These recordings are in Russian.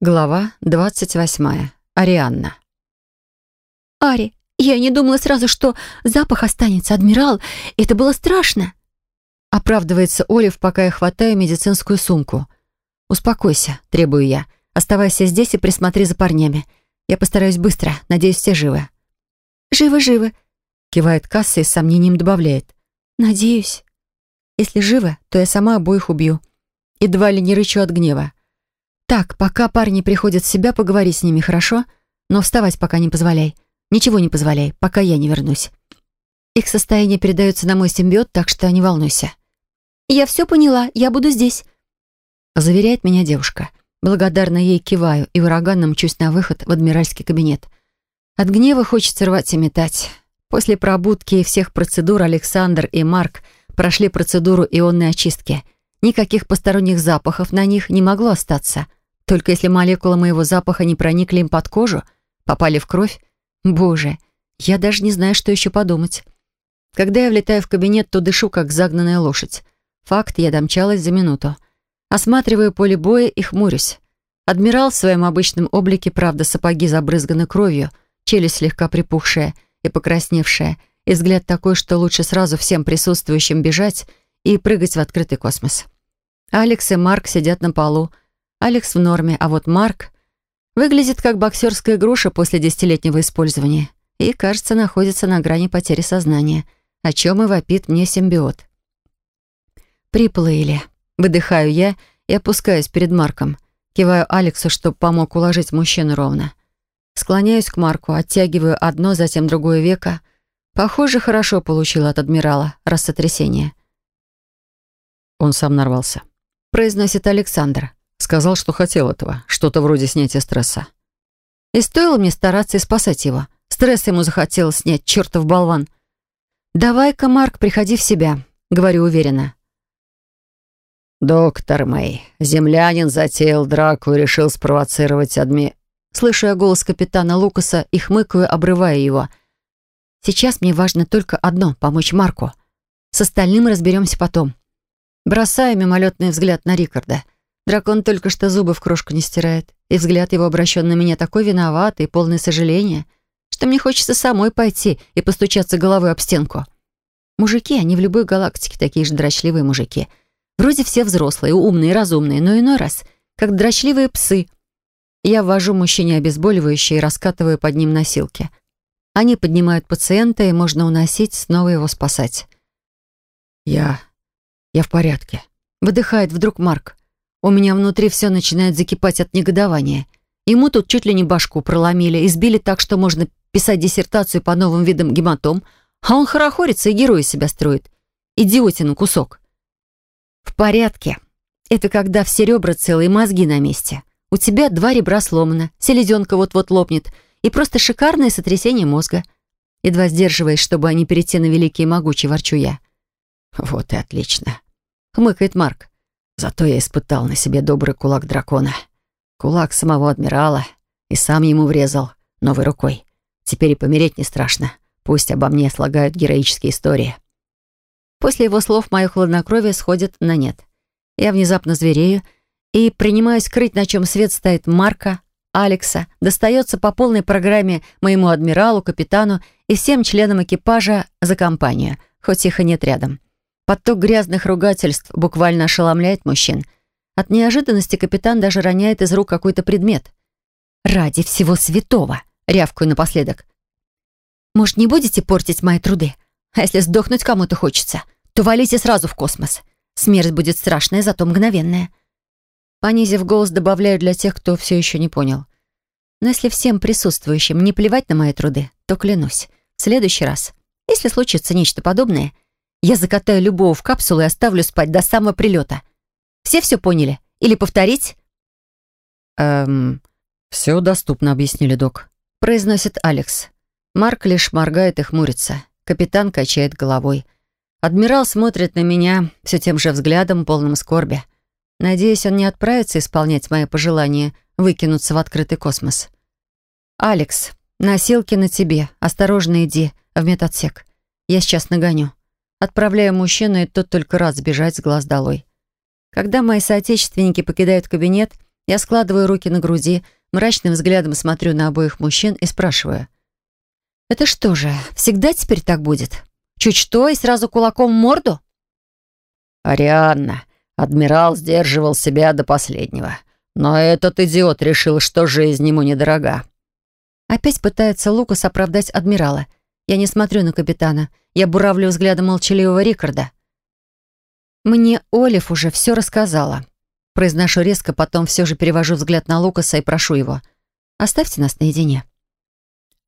Глава 28. Арианна. «Ари, я не думала сразу, что запах останется, адмирал. Это было страшно». Оправдывается Олив, пока я хватаю медицинскую сумку. «Успокойся», — требую я. «Оставайся здесь и присмотри за парнями. Я постараюсь быстро. Надеюсь, все живы». «Живы-живы», — кивает касса и с сомнением добавляет. «Надеюсь». «Если живы, то я сама обоих убью». Едва ли не рычу от гнева. «Так, пока парни приходят в себя, поговори с ними, хорошо? Но вставать пока не позволяй. Ничего не позволяй, пока я не вернусь. Их состояние передается на мой симбиот, так что не волнуйся». «Я все поняла, я буду здесь», — заверяет меня девушка. Благодарно ей киваю и ураганно мчусь на выход в адмиральский кабинет. От гнева хочется рвать и метать. После пробудки и всех процедур Александр и Марк прошли процедуру ионной очистки. Никаких посторонних запахов на них не могло остаться — только если молекулы моего запаха не проникли им под кожу, попали в кровь, боже, я даже не знаю, что еще подумать. Когда я влетаю в кабинет, то дышу, как загнанная лошадь. Факт, я домчалась за минуту. Осматриваю поле боя и хмурюсь. Адмирал в своем обычном облике, правда, сапоги забрызганы кровью, челюсть слегка припухшая и покрасневшая, и взгляд такой, что лучше сразу всем присутствующим бежать и прыгать в открытый космос. Алекс и Марк сидят на полу, Алекс в норме, а вот Марк выглядит как боксерская груша после десятилетнего использования и, кажется, находится на грани потери сознания, о чем и вопит мне симбиот. «Приплыли», — выдыхаю я и опускаюсь перед Марком. Киваю Алексу, чтобы помог уложить мужчину ровно. Склоняюсь к Марку, оттягиваю одно, затем другое веко. Похоже, хорошо получил от адмирала, раз сотрясение. Он сам нарвался. Произносит Александр. Сказал, что хотел этого. Что-то вроде снятия стресса. И стоило мне стараться и спасать его. Стресс ему захотелось снять, чертов болван. «Давай-ка, Марк, приходи в себя», — говорю уверенно. «Доктор Мэй, землянин затеял драку и решил спровоцировать адми...» Слышу я голос капитана Лукаса и хмыкаю, обрывая его. «Сейчас мне важно только одно — помочь Марку. С остальным разберемся потом». Бросаю мимолетный взгляд на Рикарда — Дракон только что зубы в крошку не стирает, и взгляд его обращен на меня такой виноватый и полный сожаления, что мне хочется самой пойти и постучаться головой об стенку. Мужики, они в любой галактике такие же дрочливые мужики. Вроде все взрослые, умные, разумные, но иной раз, как дрочливые псы. Я ввожу мужчине обезболивающее и раскатываю под ним носилки. Они поднимают пациента, и можно уносить, снова его спасать. «Я... я в порядке», — выдыхает вдруг Марк. У меня внутри все начинает закипать от негодования. Ему тут чуть ли не башку проломили, избили так, что можно писать диссертацию по новым видам гематом, а он хорохорится и героя себя строит. Идиотину кусок. В порядке. Это когда все ребра целые, мозги на месте. У тебя два ребра сломано, селезенка вот-вот лопнет, и просто шикарное сотрясение мозга. Едва сдерживаясь, чтобы не перейти на великий и могучий, ворчу я. «Вот и отлично», — хмыкает Марк. Зато я испытал на себе добрый кулак дракона. Кулак самого адмирала. И сам ему врезал новой рукой. Теперь и помереть не страшно. Пусть обо мне слагают героические истории. После его слов мое хладнокровие сходит на нет. Я внезапно зверею и принимаюсь крыть, на чем свет стоит Марка, Алекса, достается по полной программе моему адмиралу, капитану и всем членам экипажа за компанию, хоть их и нет рядом. Поток грязных ругательств буквально ошеломляет мужчин. От неожиданности капитан даже роняет из рук какой-то предмет. «Ради всего святого!» — рявкаю напоследок. «Может, не будете портить мои труды? А если сдохнуть кому-то хочется, то валите сразу в космос. Смерть будет страшная, зато мгновенная». Понизив голос, добавляю для тех, кто все еще не понял. Но если всем присутствующим не плевать на мои труды, то клянусь, в следующий раз, если случится нечто подобное — я закатаю любого в капсулу и оставлю спать до самого прилета. Все все поняли? Или повторить?» «Эм, все доступно», — объяснили док. Произносит Алекс. Марк лишь моргает и хмурится. Капитан качает головой. Адмирал смотрит на меня все тем же взглядом, полным скорби. Надеюсь, он не отправится исполнять мои пожелания выкинуться в открытый космос. «Алекс, носилки на тебе. Осторожно иди в медотсек. Я сейчас нагоню». Отправляю мужчину, и тот только рад сбежать с глаз долой. Когда мои соотечественники покидают кабинет, Я складываю руки на груди, мрачным взглядом смотрю на обоих мужчин и спрашиваю. «Это что же, всегда теперь так будет? Чуть что и сразу кулаком в морду?» «Арианна, адмирал сдерживал себя до последнего. Но этот идиот решил, что жизнь ему недорога». Опять пытается Лукас оправдать адмирала. Я не смотрю на капитана. Я буравлю взглядом молчаливого Рикарда. «Мне Олив уже все рассказала». Произношу резко, потом все же перевожу взгляд на Лукаса и прошу его. «Оставьте нас наедине».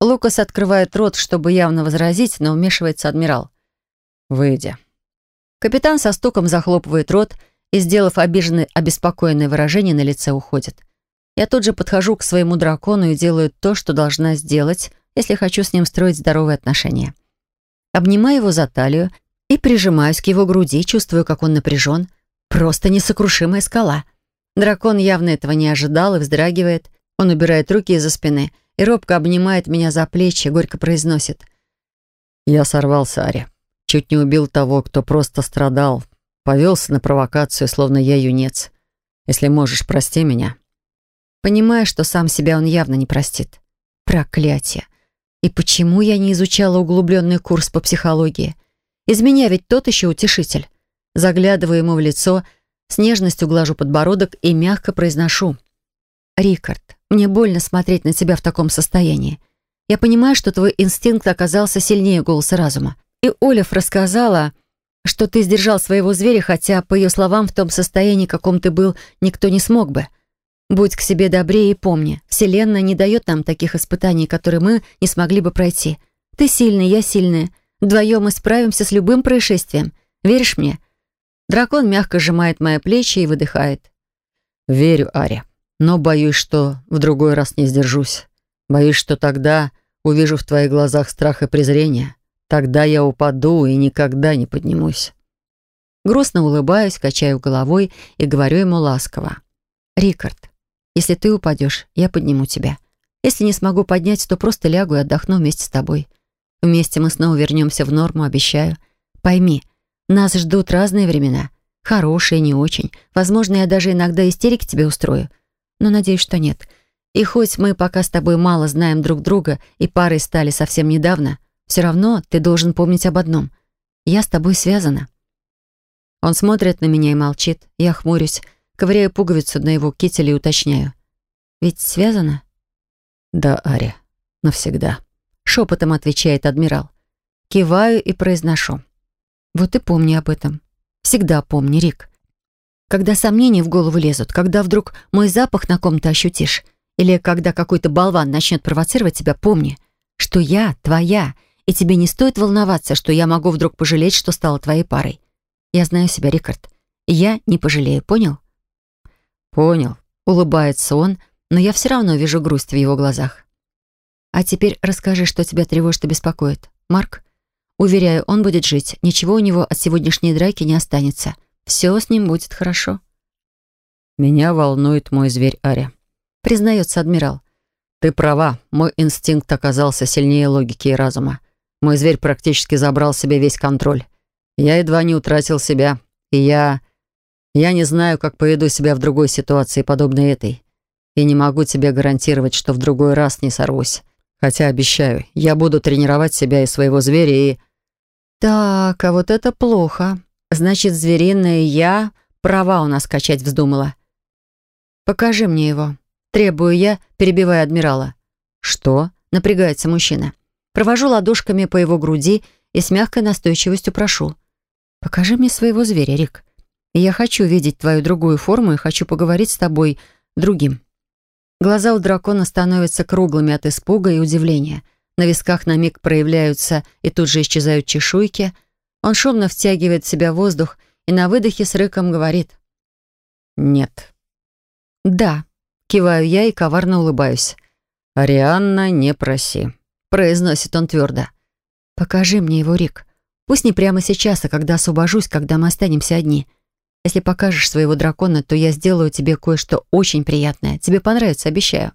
Лукас открывает рот, чтобы явно возразить, но вмешивается адмирал. «Выйди». Капитан со стуком захлопывает рот и, сделав обиженное, обеспокоенное выражение, на лице уходит. Я тут же подхожу к своему дракону и делаю то, что должна сделать, если хочу с ним строить здоровые отношения. Обнимаю его за талию и прижимаюсь к его груди, чувствую, как он напряжен. Просто несокрушимая скала. Дракон явно этого не ожидал и вздрагивает. Он убирает руки из-за спины и робко обнимает меня за плечи, горько произносит. «Я сорвался, Ари. Чуть не убил того, кто просто страдал. Повелся на провокацию, словно я юнец. Если можешь, прости меня». Понимая, что сам себя он явно не простит. Проклятие. И почему я не изучала углубленный курс по психологии? Из меня ведь тот еще утешитель. Заглядываю ему в лицо, с нежностью глажу подбородок и мягко произношу. «Рикард, мне больно смотреть на тебя в таком состоянии. Я понимаю, что твой инстинкт оказался сильнее голоса разума. И Олив рассказала, что ты сдержал своего зверя, хотя, по ее словам, в том состоянии, каком ты был, никто не смог бы. Будь к себе добрее и помни, Вселенная не дает нам таких испытаний, которые мы не смогли бы пройти. Ты сильный, я сильная. Вдвоем мы справимся с любым происшествием. Веришь мне?» Дракон мягко сжимает мои плечи и выдыхает. «Верю, Ари, но боюсь, что в другой раз не сдержусь. Боюсь, что тогда увижу в твоих глазах страх и презрение. Тогда я упаду и никогда не поднимусь». Грустно улыбаюсь, качаю головой и говорю ему ласково. «Рикард, если ты упадешь, я подниму тебя. Если не смогу поднять, то просто лягу и отдохну вместе с тобой. Вместе мы снова вернемся в норму, обещаю. Пойми, нас ждут разные времена. Хорошие, не очень. Возможно, я даже иногда истерики тебе устрою. Но надеюсь, что нет. И хоть мы пока с тобой мало знаем друг друга и парой стали совсем недавно, все равно ты должен помнить об одном. Я с тобой связана. Он смотрит на меня и молчит. Я хмурюсь ковыряю пуговицу на его кителе и уточняю. «Ведь связано?» «Да, Ари, навсегда», — шепотом отвечает адмирал. Киваю и произношу. «Вот и помни об этом. Всегда помни, Рик. Когда сомнения в голову лезут, когда вдруг мой запах на ком-то ощутишь, или когда какой-то болван начнет провоцировать тебя, помни, что я твоя, и тебе не стоит волноваться, что я могу вдруг пожалеть, что стала твоей парой. Я знаю себя, Рикард. Я не пожалею, понял?» «Понял», — улыбается он, но я все равно вижу грусть в его глазах. «А теперь расскажи, что тебя тревожит и беспокоит. Марк?» «Уверяю, он будет жить. Ничего у него от сегодняшней драки не останется. Все с ним будет хорошо». «Меня волнует мой зверь Ари», — признается адмирал. «Ты права, мой инстинкт оказался сильнее логики и разума. Мой зверь практически забрал себе весь контроль. Я едва не утратил себя, и я я не знаю, как поведу себя в другой ситуации, подобной этой. И не могу тебе гарантировать, что в другой раз не сорвусь. Хотя обещаю, я буду тренировать себя и своего зверя и... Так, а вот это плохо. Значит, звериное «я» права у нас качать вздумала. Покажи мне его. Требую я, перебивая адмирала. Что? Напрягается мужчина. Провожу ладошками по его груди и с мягкой настойчивостью прошу. Покажи мне своего зверя, Рик я хочу видеть твою другую форму и хочу поговорить с тобой другим». Глаза у дракона становятся круглыми от испуга и удивления. На висках на миг проявляются и тут же исчезают чешуйки. Он шумно втягивает в себя воздух и на выдохе с рыком говорит. «Нет». «Да», — киваю я и коварно улыбаюсь. «Арианна, не проси», — произносит он твердо. «Покажи мне его, Рик. Пусть не прямо сейчас, а когда освобожусь, когда мы останемся одни. Если покажешь своего дракона, то я сделаю тебе кое-что очень приятное. Тебе понравится, обещаю».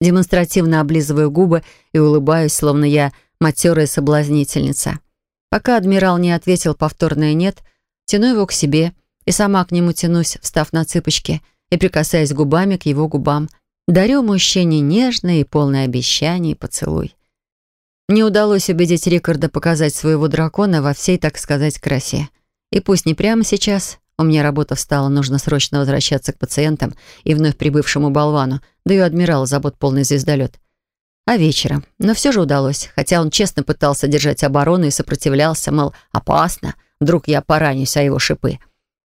Демонстративно облизываю губы и улыбаюсь, словно я матерая соблазнительница. Пока адмирал не ответил повторное «нет», тяну его к себе и сама к нему тянусь, встав на цыпочки, и прикасаясь губами к его губам, дарю мужчине нежный и полный обещаний поцелуй. Мне удалось убедить Рикарда показать своего дракона во всей, так сказать, красе. И пусть не прямо сейчас, у меня работа встала, нужно срочно возвращаться к пациентам и вновь прибывшему болвану, да и у адмирала забот полный звездолет. А вечером. Но все же удалось, хотя он честно пытался держать оборону и сопротивлялся, мол, опасно, вдруг я поранюсь о его шипы.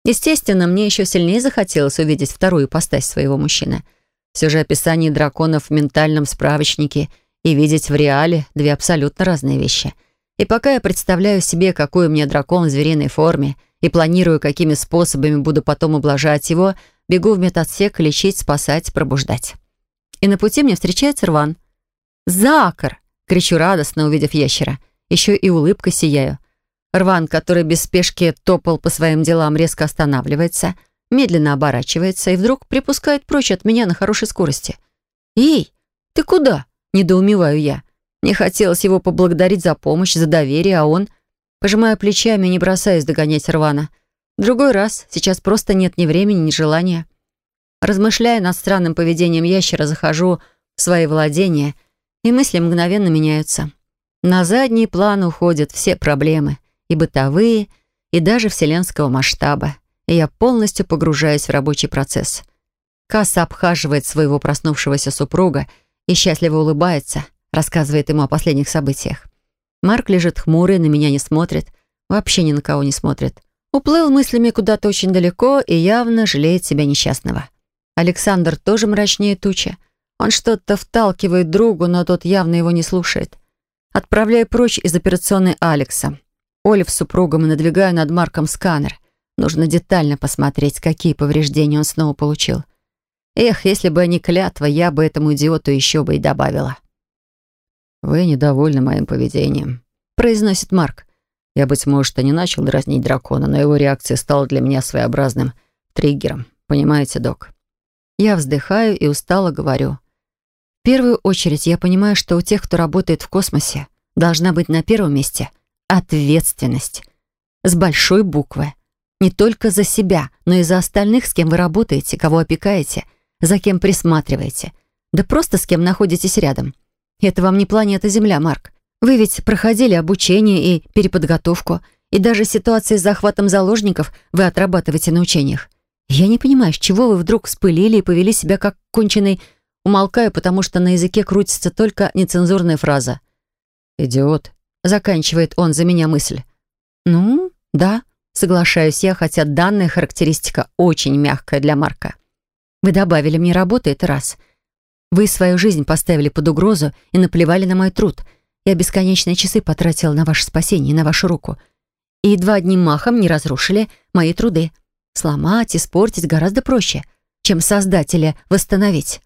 Естественно, мне еще сильнее захотелось увидеть вторую постась своего мужчины. Все же описание драконов в ментальном справочнике и видеть в реале — две абсолютно разные вещи. И пока я представляю себе, какой у меня дракон в звериной форме, и планирую, какими способами буду потом ублажать его, бегу в медотсек лечить, спасать, пробуждать. И на пути мне встречается Рван. «Закар!» — кричу радостно, увидев ящера. Еще и улыбкой сияю. Рван, который без спешки топал по своим делам, резко останавливается, медленно оборачивается и вдруг припускает прочь от меня на хорошей скорости. «Эй, ты куда?» — недоумеваю я. Мне хотелось его поблагодарить за помощь, за доверие, а он... Пожимаю плечами не бросаюсь догонять Рвана. Другой раз, сейчас просто нет ни времени, ни желания. Размышляя над странным поведением ящера, захожу в свои владения, и мысли мгновенно меняются. На задний план уходят все проблемы, и бытовые, и даже вселенского масштаба, и я полностью погружаюсь в рабочий процесс. Касса обхаживает своего проснувшегося супруга и счастливо улыбается, рассказывает ему о последних событиях. Марк лежит хмурый, на меня не смотрит, вообще ни на кого не смотрит. Уплыл мыслями куда-то очень далеко и явно жалеет себя несчастного. Александр тоже мрачнее туча. Он что-то вталкивает другу, но тот явно его не слушает. Отправляю прочь из операционной Алекса. Олив с супругом и надвигаю над Марком сканер. Нужно детально посмотреть, какие повреждения он снова получил. Эх, если бы не клятва, я бы этому идиоту еще бы и добавила. «Вы недовольны моим поведением», — произносит Марк. Я, быть может, и не начал дразнить дракона, но его реакция стала для меня своеобразным триггером. Понимаете, док? Я вздыхаю и устало говорю. В первую очередь я понимаю, что у тех, кто работает в космосе, должна быть на первом месте ответственность. С большой буквы. Не только за себя, но и за остальных, с кем вы работаете, кого опекаете, за кем присматриваете. Да просто с кем находитесь рядом. Это вам не планета Земля, Марк. Вы ведь проходили обучение и переподготовку, и даже ситуации с захватом заложников вы отрабатываете на учениях. Я не понимаю, с чего вы вдруг вспылили и повели себя как конченый... Умолкаю, потому что на языке крутится только нецензурная фраза. «Идиот», — заканчивает он за меня мысль. «Ну, да», — соглашаюсь я, хотя данная характеристика очень мягкая для Марка. «Вы добавили мне работы, это раз. Вы свою жизнь поставили под угрозу и наплевали на мой труд. Я бесконечные часы потратила на ваше спасение, на вашу руку. И два одним махом не разрушили мои труды. Сломать, испортить гораздо проще, чем создателя восстановить.